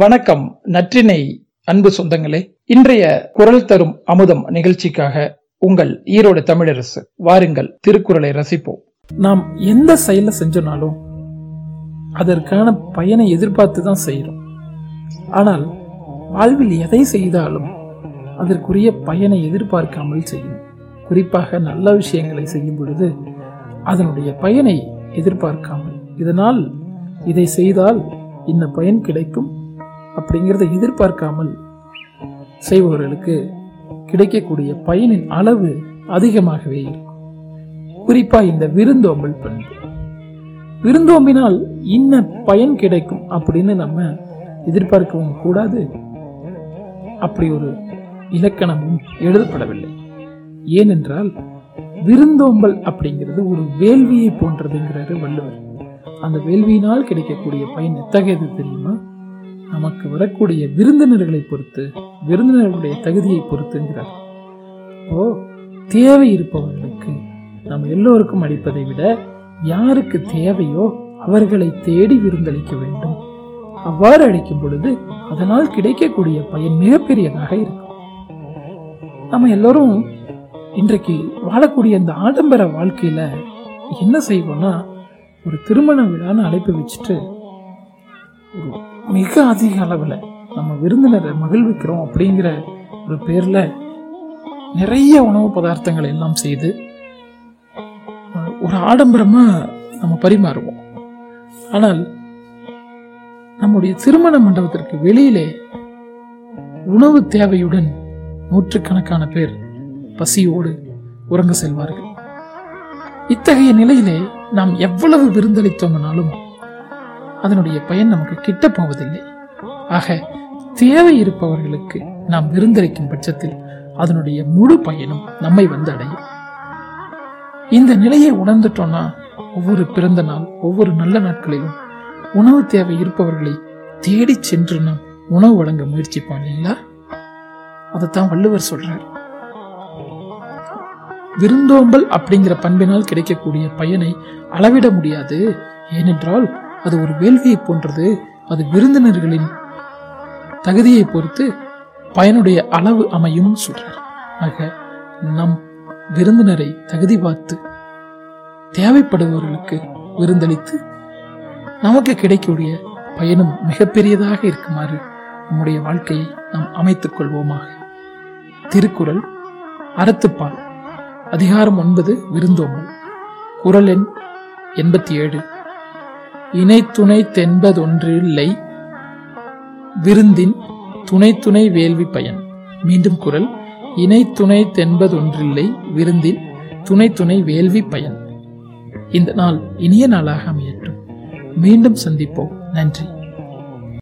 வணக்கம் நற்றினை அன்பு சொந்தங்களே. இன்றைய குரல் தரும் அமுதம் நிகழ்ச்சிக்காக உங்கள் ஈரோடு தமிழரசு வாருங்கள் திருக்குறளை ரசிப்போம். நாம் எந்த செயலை செஞ்சோனாலும் அதற்கான பயனை எதிர்பார்த்து தான் செய்யறோம் ஆனால் வாழ்வில் எதை செய்தாலும் அதற்குரிய பயனை எதிர்பார்க்காமல் செய்யணும் குறிப்பாக நல்ல விஷயங்களை செய்யும் பொழுது அதனுடைய பயனை எதிர்பார்க்காமல். இதனால் இதை செய்தால் இந்த பயன் கிடைக்கும். அப்படிங்கிறத எதிர்பார்க்காமல் செய்பவர்களுக்கு கிடைக்கக்கூடிய பயனின் அளவு அதிகமாகவே இருக்கும். குறிப்பா இந்த விருந்தோம்பல் பண்பு. விருந்தோம்பினால் இன்ன பயன் கிடைக்கும் அப்படின்னு நம்ம எதிர்பார்க்கவும் கூடாது. அப்படி ஒரு இலக்கணமும் எழுதப்படவில்லை. ஏனென்றால் விருந்தோம்பல் அப்படிங்கிறது ஒரு வேள்வியை போன்றதுங்கிறாரு வள்ளுவர். அந்த வேள்வியினால் கிடைக்கக்கூடிய பயன் எத்தகையது தெரியுமா? நமக்கு வரக்கூடிய விருந்தினர்களை பொறுத்து விருந்தினர்களுடைய தகுதியை பொறுத்துங்கிறார் ஓ தேவை இருப்பவர்களுக்கு நம்ம எல்லோருக்கும் அளிப்பதை விட யாருக்கு தேவையோ அவர்களை தேடி விருந்தளிக்க வேண்டும். அவ்வாறு அளிக்கும் பொழுது அதனால் கிடைக்கக்கூடிய பயன் மிகப்பெரியதாக இருக்கும். நம்ம எல்லோரும் இன்றைக்கு வாழக்கூடிய இந்த ஆடம்பர வாழ்க்கையில என்ன செய்வோம்னா ஒரு திருமண விழான்னு அழைப்பு வச்சுட்டு ஒரு மிக அதிக அளவில் நம்ம விருந்தினரை மகிழ்விக்கிறோம் அப்படிங்கிற ஒரு பேரில் நிறைய உணவு பதார்த்தங்களை எல்லாம் செய்து ஒரு ஆடம்பரமாக நம்ம பரிமாறுவோம். ஆனால் நம்முடைய திருமண மண்டபத்திற்கு வெளியிலே உணவு தேவையுடன் நூற்றுக்கணக்கான பேர் பசியோடு உறங்க செல்வார்கள். இத்தகைய நிலையிலே நாம் எவ்வளவு விருந்தளித்தோம்னாலும் அதனுடைய பயன் நமக்கு கிட்ட போவதில்லை ஆக தேவை இருப்பவர்களுக்கு நாம் விருந்தளிக்கும் பட்சத்தில் அதனுடைய முழு பயனும் நம்மை வந்து அடையும். இந்த நிலையை உணர்ந்துட்டோம்னா ஒவ்வொரு பிறந்த நாள் ஒவ்வொரு நல்ல நாட்களிலும் உணவு தேவை இருப்பவர்களை தேடி சென்று நாம் உணவு வழங்க முயற்சிப்போம் இல்லைங்களா? அதைத்தான் வள்ளுவர் சொல்றார். விருந்தோம்பல் அப்படிங்கிற பண்பினால் கிடைக்கக்கூடிய பயனை அளவிட முடியாது. ஏனென்றால் அது ஒரு வேள்வியை போன்றது. அது விருந்தினர்களின் தகுதியை பொறுத்து பயனுடைய அளவு அமையும் சொல்றார். ஆக நம் விருந்தினரை தகுதி பார்த்து தேவைப்படுபவர்களுக்கு விருந்தளித்து நமக்கு கிடைக்கக்கூடிய பயனும் மிகப்பெரியதாக இருக்குமாறு நம்முடைய வாழ்க்கையை நாம் அமைத்துக் கொள்வோமாக. திருக்குறள் அறத்துப்பால் அதிகாரம் ஒன்பது விருந்தோம்பல் குரல் எண் எண்பத்தி ஏழு. இணை துணை தென்பதொன்றில்லை விருந்தின் துணை துணை வேள்வி பயன். மீண்டும் குரல் இணை துணை தென்பதொன்றில்லை விருந்தின் துணை துணை வேள்வி பயன். இந்த நாள் இனிய நாளாக அமையட்டும். மீண்டும் சந்திப்போம். நன்றி.